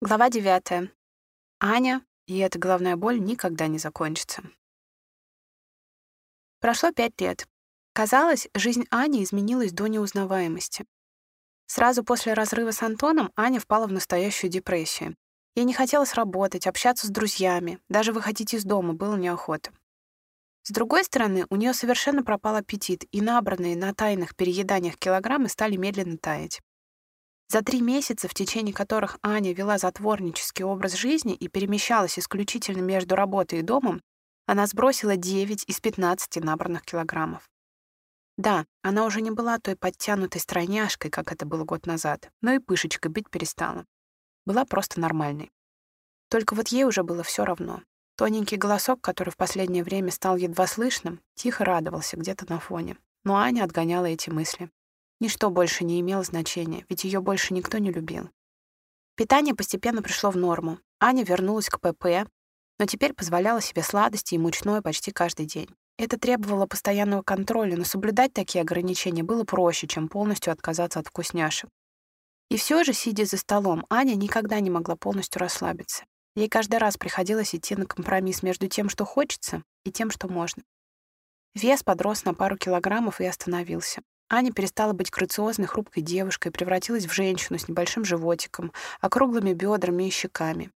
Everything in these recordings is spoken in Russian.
Глава 9. Аня, и эта головная боль никогда не закончится. Прошло пять лет. Казалось, жизнь Ани изменилась до неузнаваемости. Сразу после разрыва с Антоном Аня впала в настоящую депрессию. Ей не хотелось работать, общаться с друзьями, даже выходить из дома было неохота. С другой стороны, у нее совершенно пропал аппетит, и набранные на тайных перееданиях килограммы стали медленно таять. За три месяца, в течение которых Аня вела затворнический образ жизни и перемещалась исключительно между работой и домом, она сбросила 9 из 15 набранных килограммов. Да, она уже не была той подтянутой стройняшкой, как это было год назад, но и пышечкой быть перестала. Была просто нормальной. Только вот ей уже было все равно. Тоненький голосок, который в последнее время стал едва слышным, тихо радовался где-то на фоне. Но Аня отгоняла эти мысли. Ничто больше не имело значения, ведь ее больше никто не любил. Питание постепенно пришло в норму. Аня вернулась к ПП, но теперь позволяла себе сладости и мучное почти каждый день. Это требовало постоянного контроля, но соблюдать такие ограничения было проще, чем полностью отказаться от вкусняшек. И все же, сидя за столом, Аня никогда не могла полностью расслабиться. Ей каждый раз приходилось идти на компромисс между тем, что хочется, и тем, что можно. Вес подрос на пару килограммов и остановился. Аня перестала быть грациозной, хрупкой девушкой, превратилась в женщину с небольшим животиком, округлыми бедрами и щеками.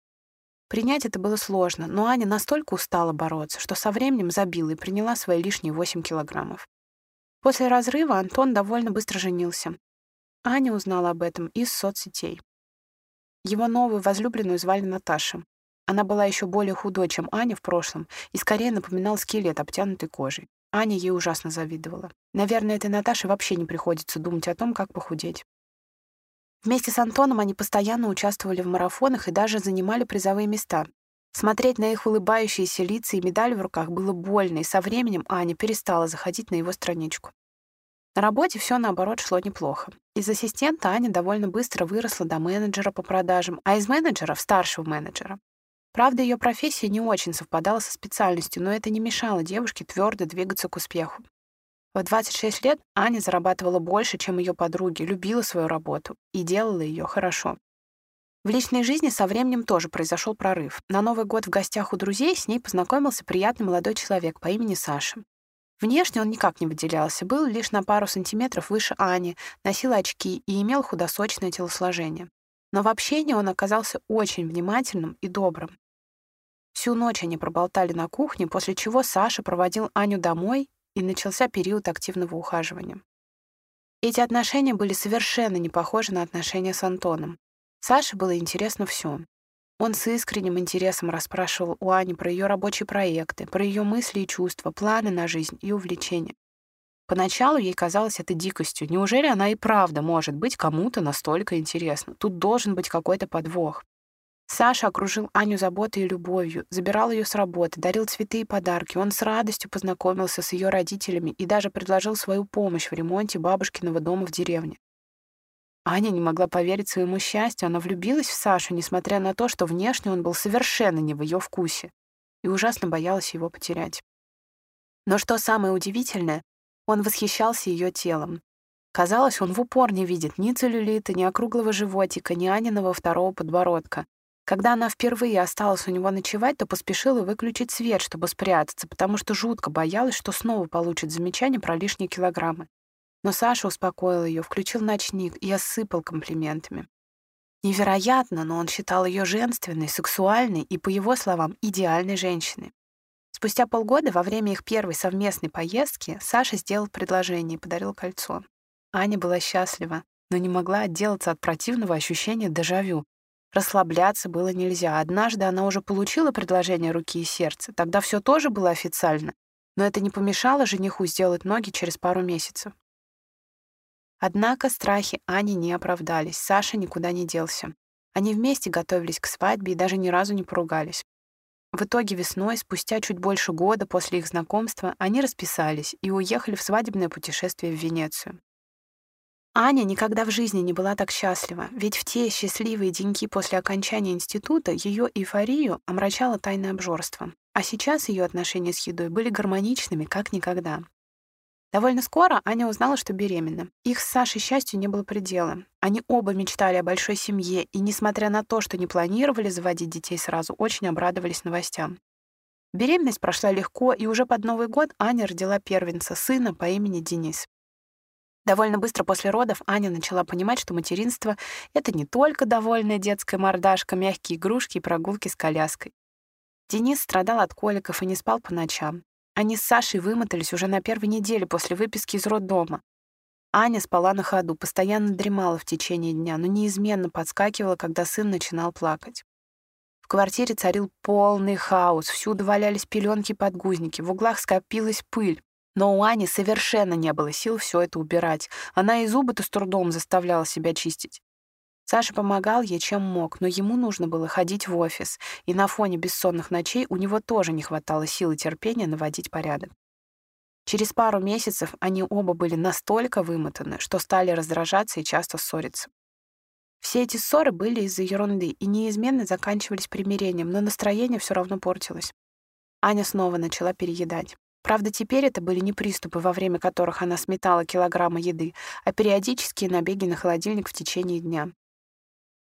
Принять это было сложно, но Аня настолько устала бороться, что со временем забила и приняла свои лишние 8 килограммов. После разрыва Антон довольно быстро женился. Аня узнала об этом из соцсетей. Его новую возлюбленную звали Наташа. Она была еще более худой, чем Аня в прошлом, и скорее напоминала скелет, обтянутый кожей. Аня ей ужасно завидовала. Наверное, этой Наташе вообще не приходится думать о том, как похудеть. Вместе с Антоном они постоянно участвовали в марафонах и даже занимали призовые места. Смотреть на их улыбающиеся лица и медали в руках было больно, и со временем Аня перестала заходить на его страничку. На работе все наоборот шло неплохо. Из ассистента Аня довольно быстро выросла до менеджера по продажам, а из менеджера — в старшего менеджера. Правда, ее профессия не очень совпадала со специальностью, но это не мешало девушке твердо двигаться к успеху. В 26 лет Аня зарабатывала больше, чем ее подруги, любила свою работу и делала ее хорошо. В личной жизни со временем тоже произошел прорыв. На Новый год в гостях у друзей с ней познакомился приятный молодой человек по имени Саша. Внешне он никак не выделялся, был лишь на пару сантиметров выше Ани, носил очки и имел худосочное телосложение. Но в общении он оказался очень внимательным и добрым. Всю ночь они проболтали на кухне, после чего Саша проводил Аню домой, и начался период активного ухаживания. Эти отношения были совершенно не похожи на отношения с Антоном. Саше было интересно все. Он с искренним интересом расспрашивал у Ани про ее рабочие проекты, про ее мысли и чувства, планы на жизнь и увлечения. Поначалу ей казалось это дикостью. Неужели она и правда может быть кому-то настолько интересна? Тут должен быть какой-то подвох. Саша окружил Аню заботой и любовью, забирал ее с работы, дарил цветы и подарки. Он с радостью познакомился с ее родителями и даже предложил свою помощь в ремонте бабушкиного дома в деревне. Аня не могла поверить своему счастью. Она влюбилась в Сашу, несмотря на то, что внешне он был совершенно не в ее вкусе, и ужасно боялась его потерять. Но что самое удивительное, он восхищался ее телом. Казалось, он в упор не видит ни целлюлита, ни округлого животика, ни Аниного второго подбородка. Когда она впервые осталась у него ночевать, то поспешила выключить свет, чтобы спрятаться, потому что жутко боялась, что снова получит замечание про лишние килограммы. Но Саша успокоил ее, включил ночник и осыпал комплиментами. Невероятно, но он считал ее женственной, сексуальной и, по его словам, идеальной женщиной. Спустя полгода, во время их первой совместной поездки, Саша сделал предложение и подарил кольцо. Аня была счастлива, но не могла отделаться от противного ощущения дежавю, Расслабляться было нельзя. Однажды она уже получила предложение руки и сердца. Тогда все тоже было официально. Но это не помешало жениху сделать ноги через пару месяцев. Однако страхи Ани не оправдались. Саша никуда не делся. Они вместе готовились к свадьбе и даже ни разу не поругались. В итоге весной, спустя чуть больше года после их знакомства, они расписались и уехали в свадебное путешествие в Венецию. Аня никогда в жизни не была так счастлива, ведь в те счастливые деньки после окончания института ее эйфорию омрачало тайное обжорство. А сейчас ее отношения с едой были гармоничными, как никогда. Довольно скоро Аня узнала, что беременна. Их с Сашей счастью не было предела. Они оба мечтали о большой семье, и, несмотря на то, что не планировали заводить детей сразу, очень обрадовались новостям. Беременность прошла легко, и уже под Новый год Аня родила первенца, сына по имени Денис. Довольно быстро после родов Аня начала понимать, что материнство — это не только довольная детская мордашка, мягкие игрушки и прогулки с коляской. Денис страдал от коликов и не спал по ночам. Они с Сашей вымотались уже на первой неделе после выписки из роддома. Аня спала на ходу, постоянно дремала в течение дня, но неизменно подскакивала, когда сын начинал плакать. В квартире царил полный хаос, всюду валялись пеленки подгузники, в углах скопилась пыль. Но у Ани совершенно не было сил все это убирать. Она и зубы-то с трудом заставляла себя чистить. Саша помогал ей чем мог, но ему нужно было ходить в офис, и на фоне бессонных ночей у него тоже не хватало сил и терпения наводить порядок. Через пару месяцев они оба были настолько вымотаны, что стали раздражаться и часто ссориться. Все эти ссоры были из-за ерунды и неизменно заканчивались примирением, но настроение все равно портилось. Аня снова начала переедать. Правда, теперь это были не приступы, во время которых она сметала килограммы еды, а периодические набеги на холодильник в течение дня.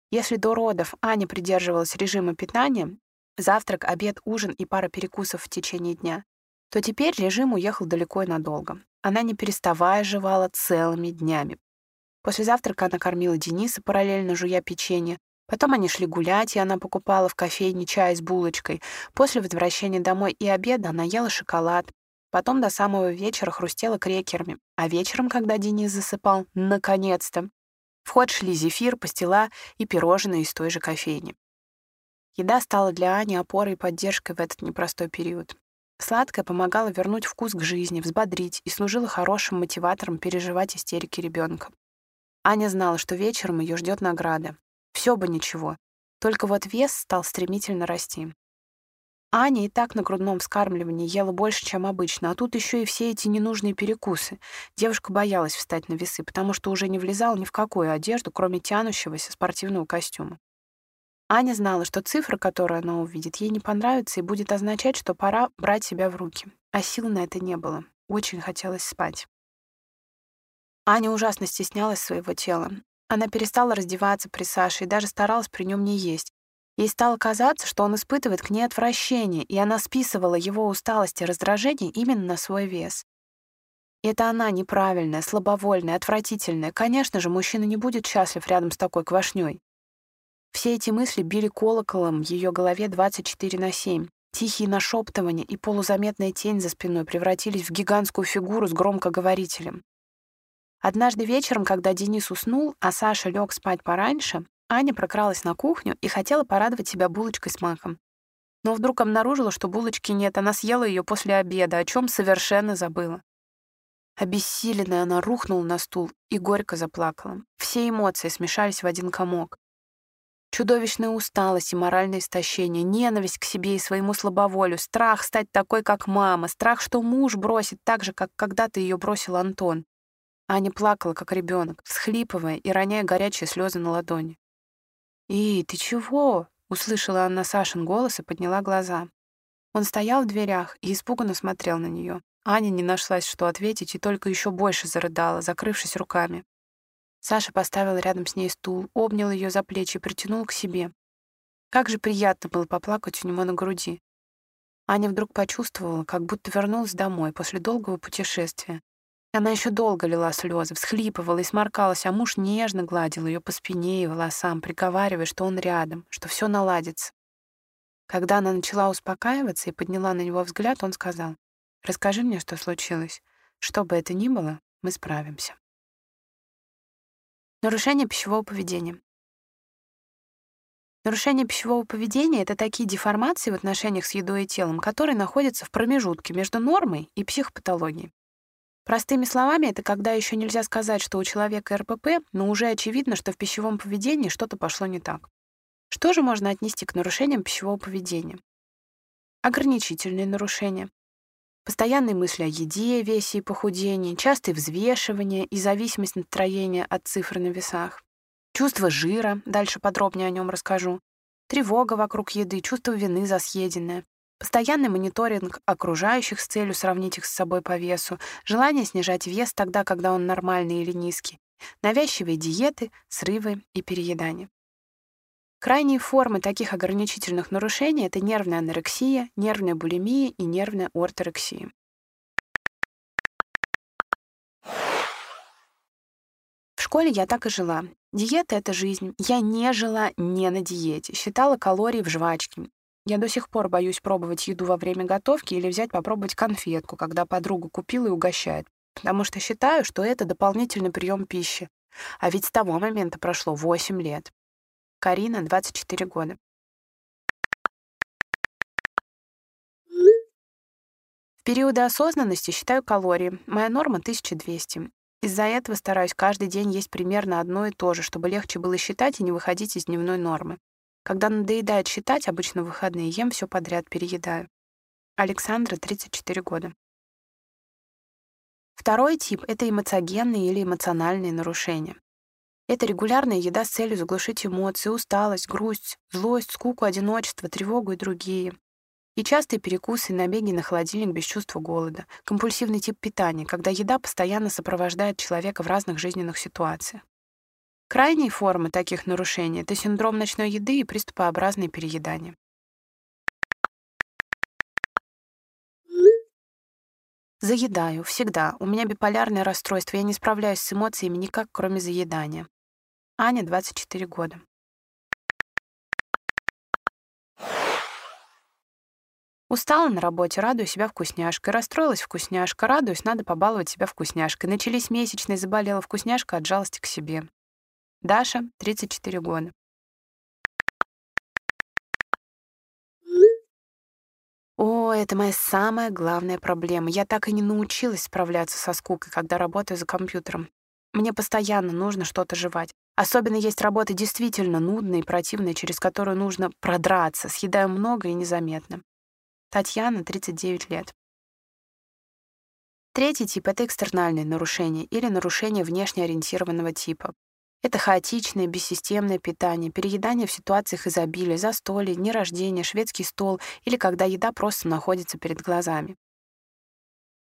Если до родов Аня придерживалась режима питания, завтрак, обед, ужин и пара перекусов в течение дня, то теперь режим уехал далеко и надолго. Она не переставая жевала целыми днями. После завтрака она кормила Дениса, параллельно жуя печенье. Потом они шли гулять, и она покупала в кофейне чай с булочкой. После возвращения домой и обеда она ела шоколад. Потом до самого вечера хрустела крекерами. А вечером, когда Денис засыпал, наконец-то, в ход шли зефир, пастила и пирожные из той же кофейни. Еда стала для Ани опорой и поддержкой в этот непростой период. Сладкое помогало вернуть вкус к жизни, взбодрить и служило хорошим мотиватором переживать истерики ребенка. Аня знала, что вечером ее ждет награда. Все бы ничего. Только вот вес стал стремительно расти. Аня и так на грудном вскармливании ела больше, чем обычно, а тут еще и все эти ненужные перекусы. Девушка боялась встать на весы, потому что уже не влезала ни в какую одежду, кроме тянущегося спортивного костюма. Аня знала, что цифра, которую она увидит, ей не понравится и будет означать, что пора брать себя в руки. А сил на это не было. Очень хотелось спать. Аня ужасно стеснялась своего тела. Она перестала раздеваться при Саше и даже старалась при нем не есть. Ей стало казаться, что он испытывает к ней отвращение, и она списывала его усталость и раздражение именно на свой вес. это она неправильная, слабовольная, отвратительная. Конечно же, мужчина не будет счастлив рядом с такой квашней. Все эти мысли били колоколом в ее голове 24 на 7. Тихие нашептывания и полузаметная тень за спиной превратились в гигантскую фигуру с громкоговорителем. Однажды вечером, когда Денис уснул, а Саша лег спать пораньше, Аня прокралась на кухню и хотела порадовать себя булочкой с маком. Но вдруг обнаружила, что булочки нет, она съела ее после обеда, о чем совершенно забыла. Обессиленная она рухнула на стул и горько заплакала. Все эмоции смешались в один комок. Чудовищная усталость и моральное истощение, ненависть к себе и своему слабоволю, страх стать такой, как мама, страх, что муж бросит так же, как когда-то ее бросил Антон. Аня плакала, как ребенок, всхлипывая и роняя горячие слезы на ладони. «И, ты чего?» — услышала она Сашин голос и подняла глаза. Он стоял в дверях и испуганно смотрел на нее. Аня не нашлась, что ответить, и только еще больше зарыдала, закрывшись руками. Саша поставил рядом с ней стул, обнял ее за плечи и притянул к себе. Как же приятно было поплакать у него на груди. Аня вдруг почувствовала, как будто вернулась домой после долгого путешествия, она еще долго лила слезы, всхлипывала и сморкалась, а муж нежно гладил ее по спине и волосам, приговаривая, что он рядом, что все наладится. Когда она начала успокаиваться и подняла на него взгляд, он сказал, «Расскажи мне, что случилось. Что бы это ни было, мы справимся». Нарушение пищевого поведения. Нарушение пищевого поведения — это такие деформации в отношениях с едой и телом, которые находятся в промежутке между нормой и психопатологией. Простыми словами, это когда еще нельзя сказать, что у человека РПП, но уже очевидно, что в пищевом поведении что-то пошло не так. Что же можно отнести к нарушениям пищевого поведения? Ограничительные нарушения. Постоянные мысли о еде, весе и похудении, частые взвешивания и зависимость настроения от цифр на весах. Чувство жира, дальше подробнее о нем расскажу. Тревога вокруг еды, чувство вины за съеденное. Постоянный мониторинг окружающих с целью сравнить их с собой по весу, желание снижать вес тогда, когда он нормальный или низкий, навязчивые диеты, срывы и переедание. Крайние формы таких ограничительных нарушений — это нервная анорексия, нервная булимия и нервная орторексия. В школе я так и жила. Диета — это жизнь. Я не жила не на диете. Считала калории в жвачке. Я до сих пор боюсь пробовать еду во время готовки или взять попробовать конфетку, когда подруга купила и угощает, потому что считаю, что это дополнительный прием пищи. А ведь с того момента прошло 8 лет. Карина, 24 года. В периоды осознанности считаю калории. Моя норма 1200. Из-за этого стараюсь каждый день есть примерно одно и то же, чтобы легче было считать и не выходить из дневной нормы. Когда надоедает считать, обычно выходные ем все подряд, переедаю. Александра, 34 года. Второй тип — это эмоциогенные или эмоциональные нарушения. Это регулярная еда с целью заглушить эмоции, усталость, грусть, злость, скуку, одиночество, тревогу и другие. И частые перекусы и набеги на холодильник без чувства голода. Компульсивный тип питания, когда еда постоянно сопровождает человека в разных жизненных ситуациях. Крайние формы таких нарушений — это синдром ночной еды и приступообразное переедание. Заедаю, всегда. У меня биполярное расстройство, я не справляюсь с эмоциями никак, кроме заедания. Аня, 24 года. Устала на работе, радую себя вкусняшкой. Расстроилась вкусняшка, радуюсь, надо побаловать себя вкусняшкой. Начались месячные, заболела вкусняшка от жалости к себе. Даша, 34 года. О, это моя самая главная проблема. Я так и не научилась справляться со скукой, когда работаю за компьютером. Мне постоянно нужно что-то жевать. Особенно есть работы действительно нудные и противные, через которые нужно продраться. Съедаю много и незаметно. Татьяна, 39 лет. Третий тип — это экстернальные нарушения или нарушения внешне ориентированного типа. Это хаотичное, бессистемное питание, переедание в ситуациях изобилия, застолье, дни рождения, шведский стол или когда еда просто находится перед глазами.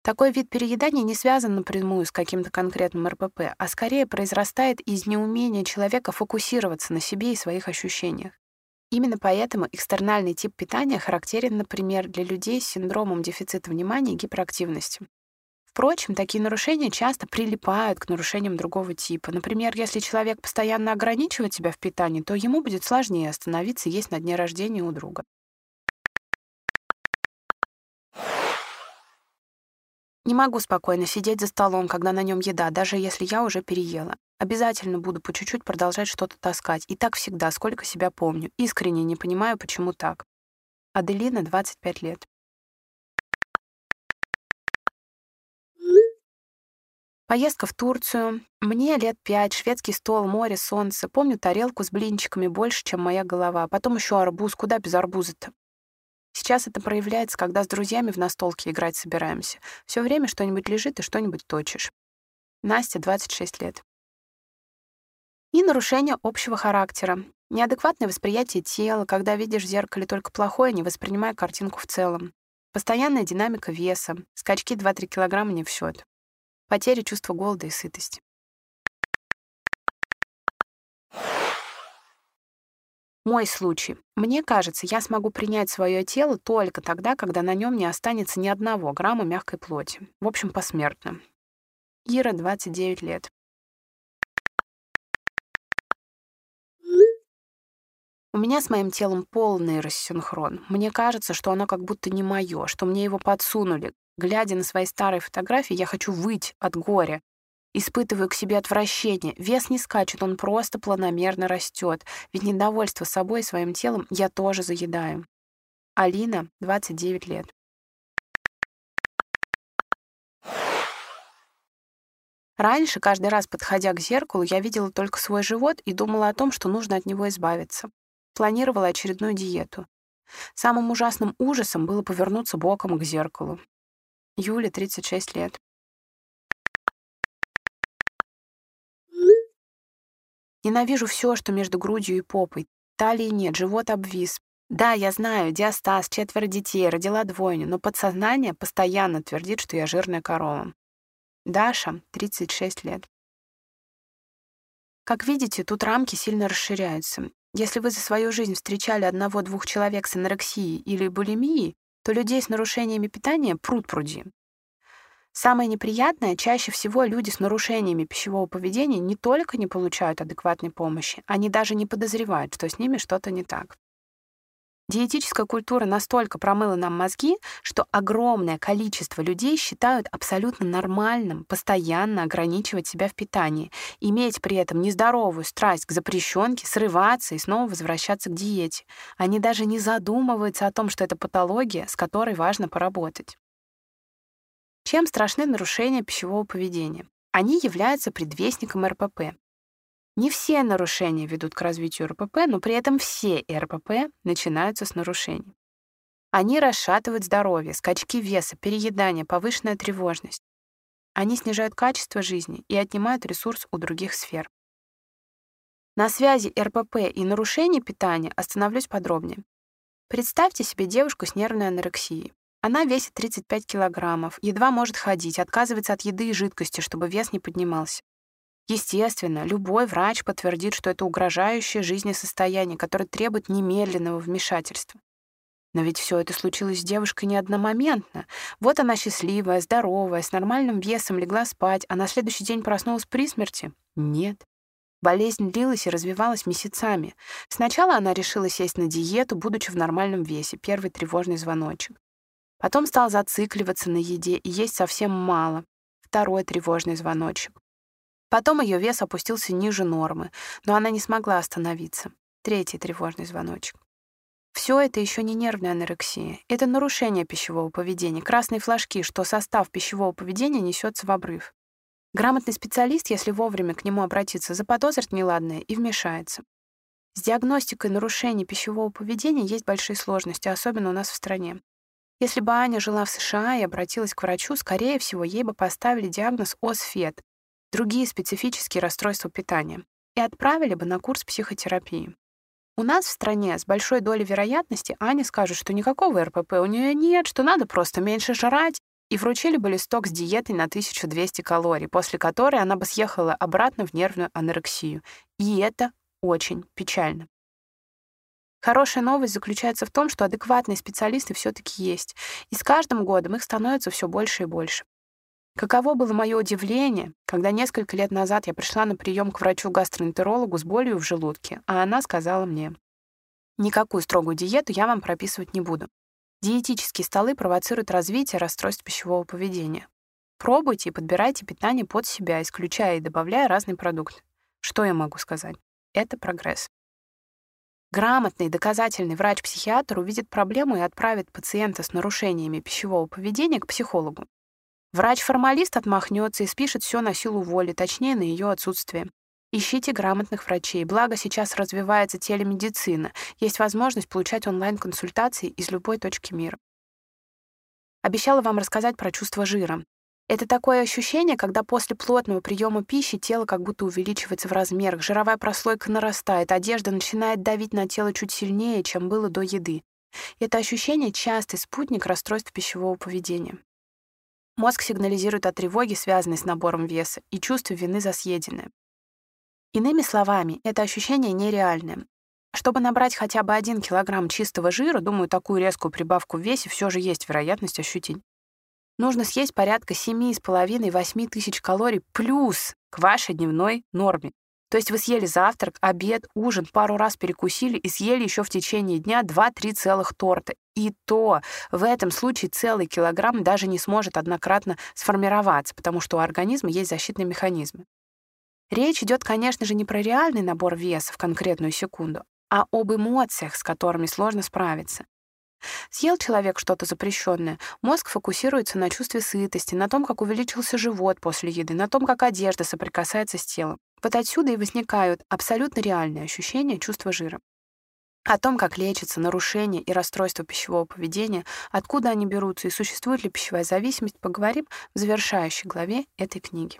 Такой вид переедания не связан напрямую с каким-то конкретным РПП, а скорее произрастает из неумения человека фокусироваться на себе и своих ощущениях. Именно поэтому экстернальный тип питания характерен, например, для людей с синдромом дефицита внимания и гиперактивности. Впрочем, такие нарушения часто прилипают к нарушениям другого типа. Например, если человек постоянно ограничивает себя в питании, то ему будет сложнее остановиться есть на дне рождения у друга. Не могу спокойно сидеть за столом, когда на нем еда, даже если я уже переела. Обязательно буду по чуть-чуть продолжать что-то таскать. И так всегда, сколько себя помню. Искренне не понимаю, почему так. Аделина, 25 лет. Поездка в Турцию. Мне лет пять, шведский стол, море, солнце. Помню тарелку с блинчиками больше, чем моя голова. Потом еще арбуз. Куда без арбуза-то? Сейчас это проявляется, когда с друзьями в настолке играть собираемся. Все время что-нибудь лежит и что-нибудь точишь. Настя, 26 лет. И нарушение общего характера. Неадекватное восприятие тела, когда видишь в зеркале только плохое, не воспринимая картинку в целом. Постоянная динамика веса. Скачки 2-3 килограмма не в счет. Потеря чувства голода и сытости. Мой случай. Мне кажется, я смогу принять свое тело только тогда, когда на нем не останется ни одного грамма мягкой плоти. В общем, посмертно. Ира, 29 лет. У меня с моим телом полный рассинхрон. Мне кажется, что оно как будто не мое, что мне его подсунули. Глядя на свои старые фотографии, я хочу выть от горя. Испытываю к себе отвращение. Вес не скачет, он просто планомерно растет. Ведь недовольство собой и своим телом я тоже заедаю. Алина, 29 лет. Раньше, каждый раз подходя к зеркалу, я видела только свой живот и думала о том, что нужно от него избавиться. Планировала очередную диету. Самым ужасным ужасом было повернуться боком к зеркалу. Юля, 36 лет. Ненавижу все, что между грудью и попой. Талии нет, живот обвис. Да, я знаю, диастаз, четверо детей, родила двойню, но подсознание постоянно твердит, что я жирная корова. Даша, 36 лет. Как видите, тут рамки сильно расширяются. Если вы за свою жизнь встречали одного-двух человек с анорексией или булимией, то людей с нарушениями питания пруд пруди. Самое неприятное, чаще всего люди с нарушениями пищевого поведения не только не получают адекватной помощи, они даже не подозревают, что с ними что-то не так. Диетическая культура настолько промыла нам мозги, что огромное количество людей считают абсолютно нормальным постоянно ограничивать себя в питании, иметь при этом нездоровую страсть к запрещенке, срываться и снова возвращаться к диете. Они даже не задумываются о том, что это патология, с которой важно поработать. Чем страшны нарушения пищевого поведения? Они являются предвестником РПП. Не все нарушения ведут к развитию РПП, но при этом все РПП начинаются с нарушений. Они расшатывают здоровье, скачки веса, переедание, повышенная тревожность. Они снижают качество жизни и отнимают ресурс у других сфер. На связи РПП и нарушений питания остановлюсь подробнее. Представьте себе девушку с нервной анорексией. Она весит 35 килограммов, едва может ходить, отказывается от еды и жидкости, чтобы вес не поднимался. Естественно, любой врач подтвердит, что это угрожающее жизни состояние, которое требует немедленного вмешательства. Но ведь все это случилось с девушкой не одномоментно. Вот она счастливая, здоровая, с нормальным весом легла спать, а на следующий день проснулась при смерти? Нет. Болезнь длилась и развивалась месяцами. Сначала она решила сесть на диету, будучи в нормальном весе, первый тревожный звоночек. Потом стал зацикливаться на еде и есть совсем мало, второй тревожный звоночек. Потом ее вес опустился ниже нормы, но она не смогла остановиться. Третий тревожный звоночек. Все это еще не нервная анорексия. Это нарушение пищевого поведения, красные флажки, что состав пищевого поведения несется в обрыв. Грамотный специалист, если вовремя к нему обратиться, заподозрит неладное и вмешается. С диагностикой нарушений пищевого поведения есть большие сложности, особенно у нас в стране. Если бы Аня жила в США и обратилась к врачу, скорее всего, ей бы поставили диагноз ОСФЕД другие специфические расстройства питания и отправили бы на курс психотерапии. У нас в стране с большой долей вероятности Аня скажет, что никакого РПП у нее нет, что надо просто меньше жрать, и вручили бы листок с диетой на 1200 калорий, после которой она бы съехала обратно в нервную анорексию. И это очень печально. Хорошая новость заключается в том, что адекватные специалисты все-таки есть, и с каждым годом их становится все больше и больше. Каково было мое удивление, когда несколько лет назад я пришла на прием к врачу-гастроэнтерологу с болью в желудке, а она сказала мне, «Никакую строгую диету я вам прописывать не буду. Диетические столы провоцируют развитие расстройств пищевого поведения. Пробуйте и подбирайте питание под себя, исключая и добавляя разные продукты. Что я могу сказать? Это прогресс. Грамотный доказательный врач-психиатр увидит проблему и отправит пациента с нарушениями пищевого поведения к психологу. Врач-формалист отмахнется и спишет все на силу воли, точнее, на ее отсутствие. Ищите грамотных врачей. Благо сейчас развивается телемедицина. Есть возможность получать онлайн-консультации из любой точки мира. Обещала вам рассказать про чувство жира. Это такое ощущение, когда после плотного приема пищи тело как будто увеличивается в размерах, жировая прослойка нарастает, одежда начинает давить на тело чуть сильнее, чем было до еды. Это ощущение — частый спутник расстройств пищевого поведения. Мозг сигнализирует о тревоге, связанной с набором веса, и чувстве вины за съеденное. Иными словами, это ощущение нереальное. Чтобы набрать хотя бы один килограмм чистого жира, думаю, такую резкую прибавку в весе все же есть вероятность ощутить. Нужно съесть порядка 7,5-8 тысяч калорий плюс к вашей дневной норме. То есть вы съели завтрак, обед, ужин, пару раз перекусили и съели еще в течение дня 2-3 целых торта. И то в этом случае целый килограмм даже не сможет однократно сформироваться, потому что у организма есть защитные механизмы. Речь идет, конечно же, не про реальный набор веса в конкретную секунду, а об эмоциях, с которыми сложно справиться. Съел человек что-то запрещенное, мозг фокусируется на чувстве сытости, на том, как увеличился живот после еды, на том, как одежда соприкасается с телом. Вот отсюда и возникают абсолютно реальные ощущения чувства жира. О том, как лечатся нарушения и расстройства пищевого поведения, откуда они берутся и существует ли пищевая зависимость, поговорим в завершающей главе этой книги.